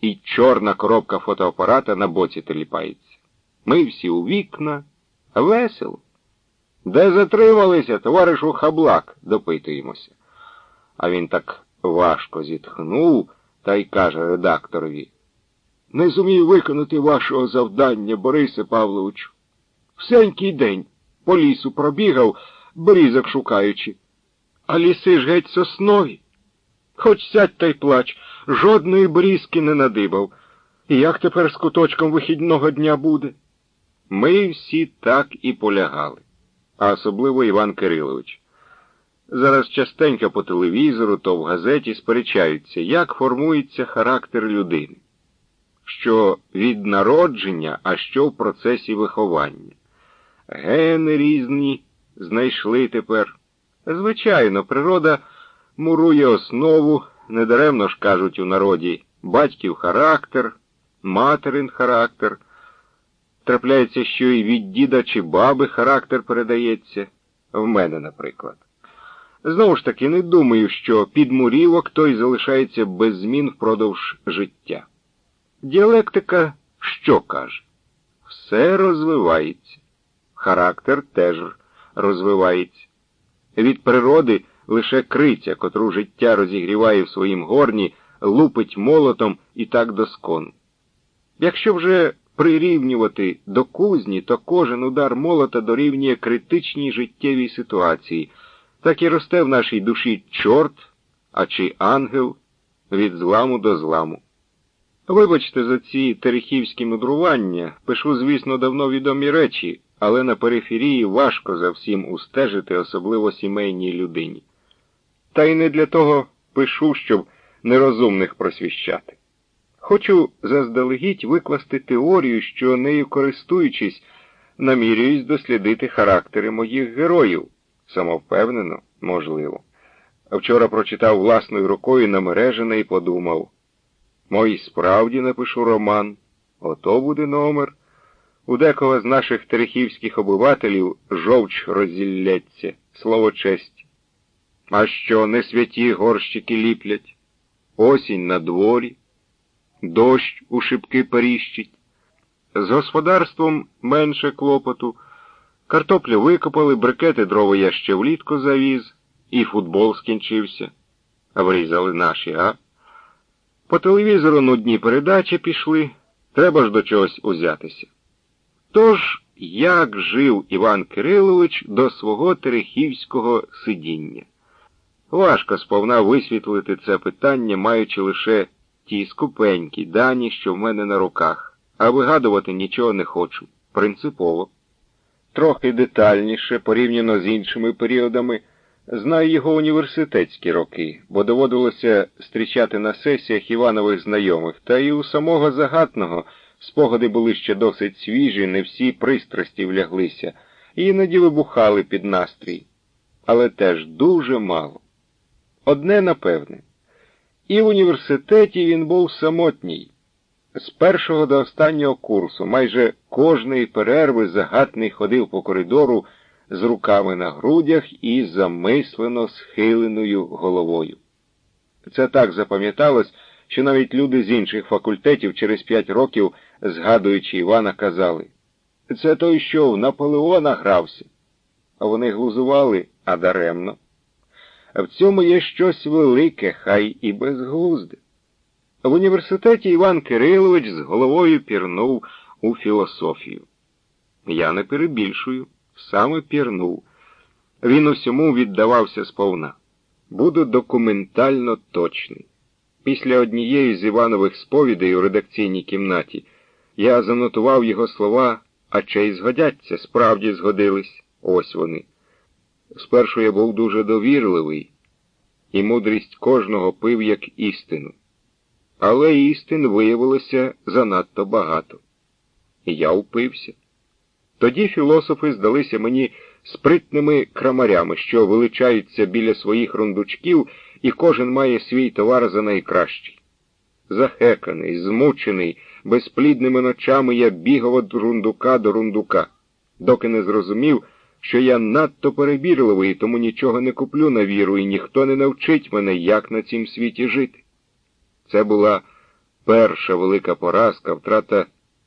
і чорна коробка фотоапарата на боці теліпається. Ми всі у вікна, весело. Де затрималися, товаришу хаблак, допитуємося. А він так важко зітхнув та й каже редакторові. Не зумів виконати вашого завдання, Борисе Павловичу. Всенький день по лісу пробігав, брізок шукаючи. А ліси ж геть соснові. Хоч сядь та й плач, жодної брізки не надибав. І як тепер з куточком вихідного дня буде? Ми всі так і полягали, а особливо Іван Кирилович. Зараз частенько по телевізору, то в газеті сперечаються, як формується характер людини, що від народження, а що в процесі виховання. Гени різні знайшли тепер. Звичайно, природа мурує основу, недаремно ж кажуть у народі, батьків характер, материн характер. Трапляється, що і від діда чи баби характер передається, в мене, наприклад. Знову ж таки, не думаю, що підмурівок той залишається без змін впродовж життя. Діалектика що каже? Все розвивається. Характер теж розвивається. Від природи лише криця, котру життя розігріває в своїм горні, лупить молотом і так доскон. Якщо вже прирівнювати до кузні, то кожен удар молота дорівнює критичній життєвій ситуації. Так і росте в нашій душі чорт, а чи ангел від зламу до зламу. Вибачте за ці терехівські мудрування, пишу, звісно, давно відомі речі, але на периферії важко за всім устежити, особливо сімейній людині. Та й не для того пишу, щоб нерозумних просвіщати. Хочу заздалегідь викласти теорію, що нею користуючись, намірююсь дослідити характери моїх героїв. Самовпевнено, можливо. Вчора прочитав власною рукою намережене і подумав. Мой справді напишу роман, ото буде номер. У декого з наших терехівських обивателів жовч розілляться, слово честь. А що не святі горщики ліплять? Осінь на дворі, дощ у шибки періщить. З господарством менше клопоту. Картоплю викопали, брикети дрова я ще влітку завіз, і футбол скінчився. А врізали наші, а? По телевізору нудні передачі пішли, треба ж до чогось узятися. Тож, як жив Іван Кирилович до свого терехівського сидіння? Важко сповна висвітлити це питання, маючи лише ті скупенькі дані, що в мене на руках, а вигадувати нічого не хочу. Принципово. Трохи детальніше, порівняно з іншими періодами, знаю його університетські роки, бо доводилося зустрічати на сесіях Іванових знайомих, та і у самого загатного спогади були ще досить свіжі, не всі пристрасті вляглися, і іноді вибухали під настрій. Але теж дуже мало. Одне напевне, і в університеті він був самотній. З першого до останнього курсу майже кожної перерви загатний ходив по коридору з руками на грудях і замислено схиленою головою. Це так запам'яталось, що навіть люди з інших факультетів через п'ять років, згадуючи Івана, казали це той, що в Наполеона грався. А вони глузували, а даремно. А в цьому є щось велике, хай і безглузде. В університеті Іван Кирилович з головою пірнув у філософію. Я не перебільшую, саме пірнув. Він усьому віддавався сповна. Буду документально точний. Після однієї з Іванових сповідей у редакційній кімнаті я занотував його слова, а чей згодяться, справді згодились. Ось вони. Спершу я був дуже довірливий, і мудрість кожного пив як істину. Але істин виявилося занадто багато. І я впився. Тоді філософи здалися мені спритними крамарями, що величаються біля своїх рундучків, і кожен має свій товар за найкращий. Захеканий, змучений, безплідними ночами я бігав від рундука до рундука, доки не зрозумів, що я надто перебірливий, тому нічого не куплю на віру, і ніхто не навчить мене, як на цім світі жити. Це була перша велика поразка, втрата